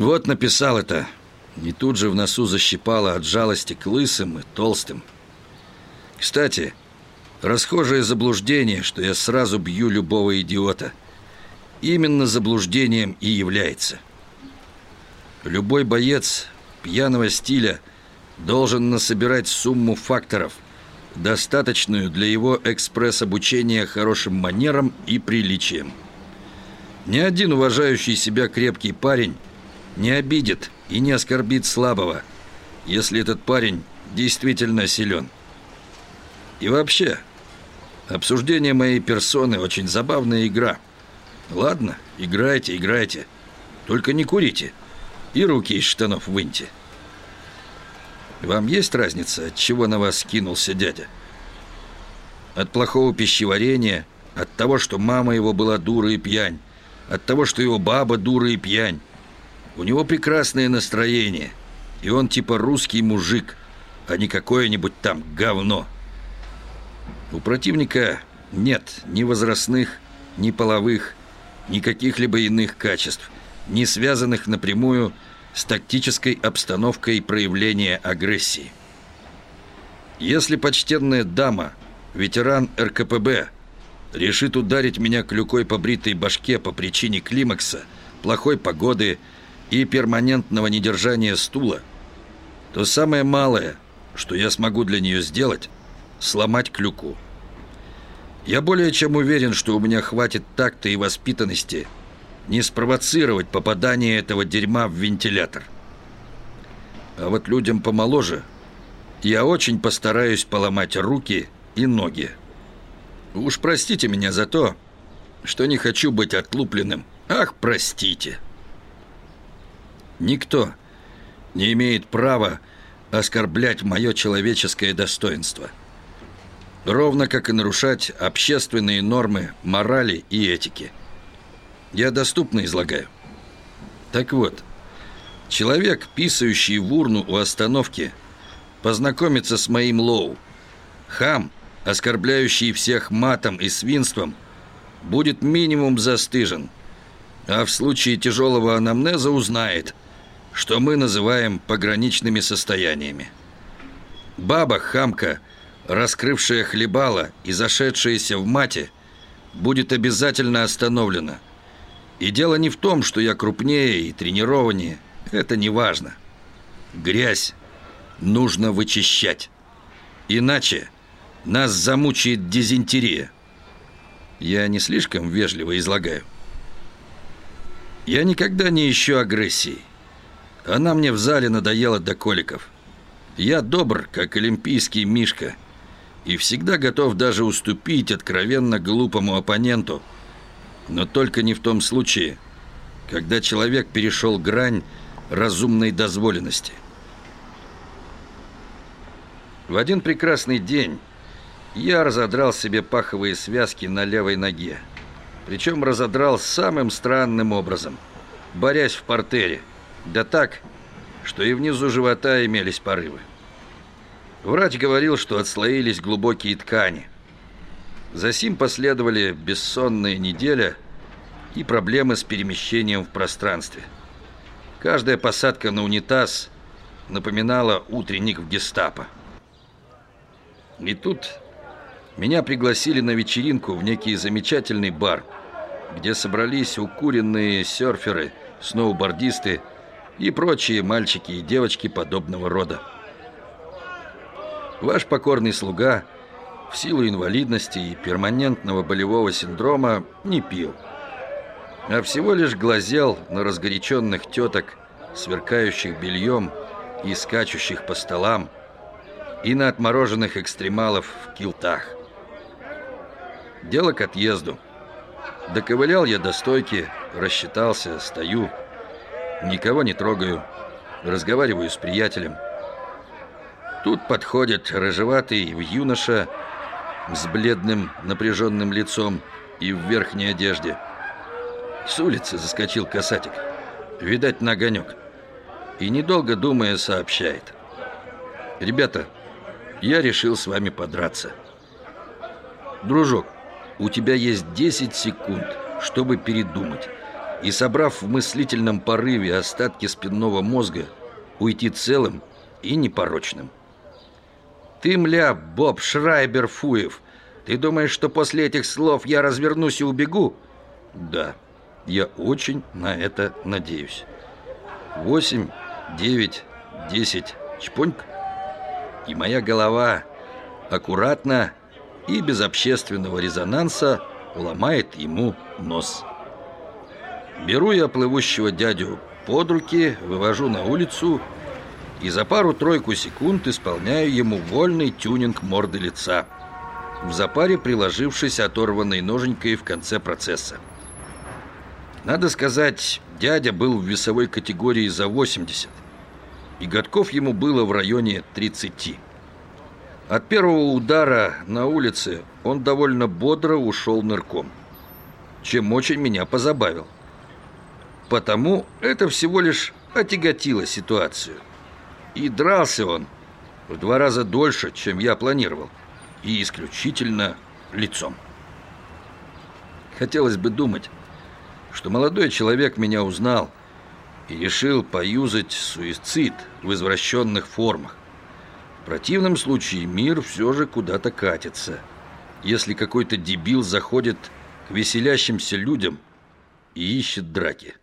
Вот написал это. И тут же в носу защипало от жалости к лысым и толстым. Кстати, расхожее заблуждение, что я сразу бью любого идиота. Именно заблуждением и является. Любой боец пьяного стиля должен насобирать сумму факторов, достаточную для его экспресс-обучения хорошим манерам и приличиям. Ни один уважающий себя крепкий парень не обидит и не оскорбит слабого, если этот парень действительно силен. И вообще, обсуждение моей персоны очень забавная игра. Ладно, играйте, играйте. Только не курите. И руки из штанов выньте. Вам есть разница, от чего на вас кинулся дядя? От плохого пищеварения, от того, что мама его была дура и пьянь, от того, что его баба дура и пьянь. У него прекрасное настроение, и он типа русский мужик, а не какое-нибудь там говно. У противника нет ни возрастных, ни половых, ни каких-либо иных качеств, не связанных напрямую с тактической обстановкой проявления агрессии. Если почтенная дама, ветеран РКПБ, решит ударить меня клюкой по бритой башке по причине климакса, плохой погоды и перманентного недержания стула, то самое малое, что я смогу для нее сделать, сломать клюку. Я более чем уверен, что у меня хватит такта и воспитанности не спровоцировать попадание этого дерьма в вентилятор. А вот людям помоложе я очень постараюсь поломать руки и ноги. Уж простите меня за то, что не хочу быть отлупленным. Ах, простите. Никто не имеет права оскорблять мое человеческое достоинство. Ровно как и нарушать общественные нормы морали и этики. Я доступно излагаю. Так вот, человек, писающий в урну у остановки, познакомится с моим лоу. Хам – оскорбляющий всех матом и свинством, будет минимум застыжен, а в случае тяжелого анамнеза узнает, что мы называем пограничными состояниями. Баба-хамка, раскрывшая хлебало и зашедшаяся в мате, будет обязательно остановлена. И дело не в том, что я крупнее и тренированнее, это не важно. Грязь нужно вычищать. Иначе нас замучает дизентерия. Я не слишком вежливо излагаю. Я никогда не ищу агрессии. Она мне в зале надоела до коликов. Я добр, как олимпийский мишка, и всегда готов даже уступить откровенно глупому оппоненту, но только не в том случае, когда человек перешел грань разумной дозволенности. В один прекрасный день я разодрал себе паховые связки на левой ноге. Причем разодрал самым странным образом, борясь в портере. Да так, что и внизу живота имелись порывы. Врач говорил, что отслоились глубокие ткани. Засим последовали бессонная неделя и проблемы с перемещением в пространстве. Каждая посадка на унитаз напоминала утренник в гестапо. И тут меня пригласили на вечеринку в некий замечательный бар, где собрались укуренные серферы, сноубордисты и прочие мальчики и девочки подобного рода. Ваш покорный слуга в силу инвалидности и перманентного болевого синдрома не пил, а всего лишь глазел на разгоряченных теток, сверкающих бельем и скачущих по столам, и на отмороженных экстремалов в килтах. Дело к отъезду. Доковылял я до стойки, рассчитался, стою. Никого не трогаю. Разговариваю с приятелем. Тут подходит рыжеватый юноша с бледным напряженным лицом и в верхней одежде. С улицы заскочил касатик. Видать, на огонек. И, недолго думая, сообщает. «Ребята, я решил с вами подраться». «Дружок, у тебя есть 10 секунд, чтобы передумать. И, собрав в мыслительном порыве остатки спинного мозга, уйти целым и непорочным. «Ты, мля, Боб Шрайбер Фуев, ты думаешь, что после этих слов я развернусь и убегу?» «Да, я очень на это надеюсь. Восемь, девять, десять, чпоньк, и моя голова аккуратно и без общественного резонанса ломает ему нос. Беру я плывущего дядю под руки, вывожу на улицу и за пару-тройку секунд исполняю ему вольный тюнинг морды лица, в запаре приложившись оторванной ноженькой в конце процесса. Надо сказать, дядя был в весовой категории за 80, и годков ему было в районе 30. От первого удара на улице он довольно бодро ушел нырком, чем очень меня позабавил. Потому это всего лишь отяготило ситуацию. И дрался он в два раза дольше, чем я планировал, и исключительно лицом. Хотелось бы думать, что молодой человек меня узнал и решил поюзать суицид в извращенных формах. В противном случае мир все же куда-то катится. Если какой-то дебил заходит к веселящимся людям и ищет драки.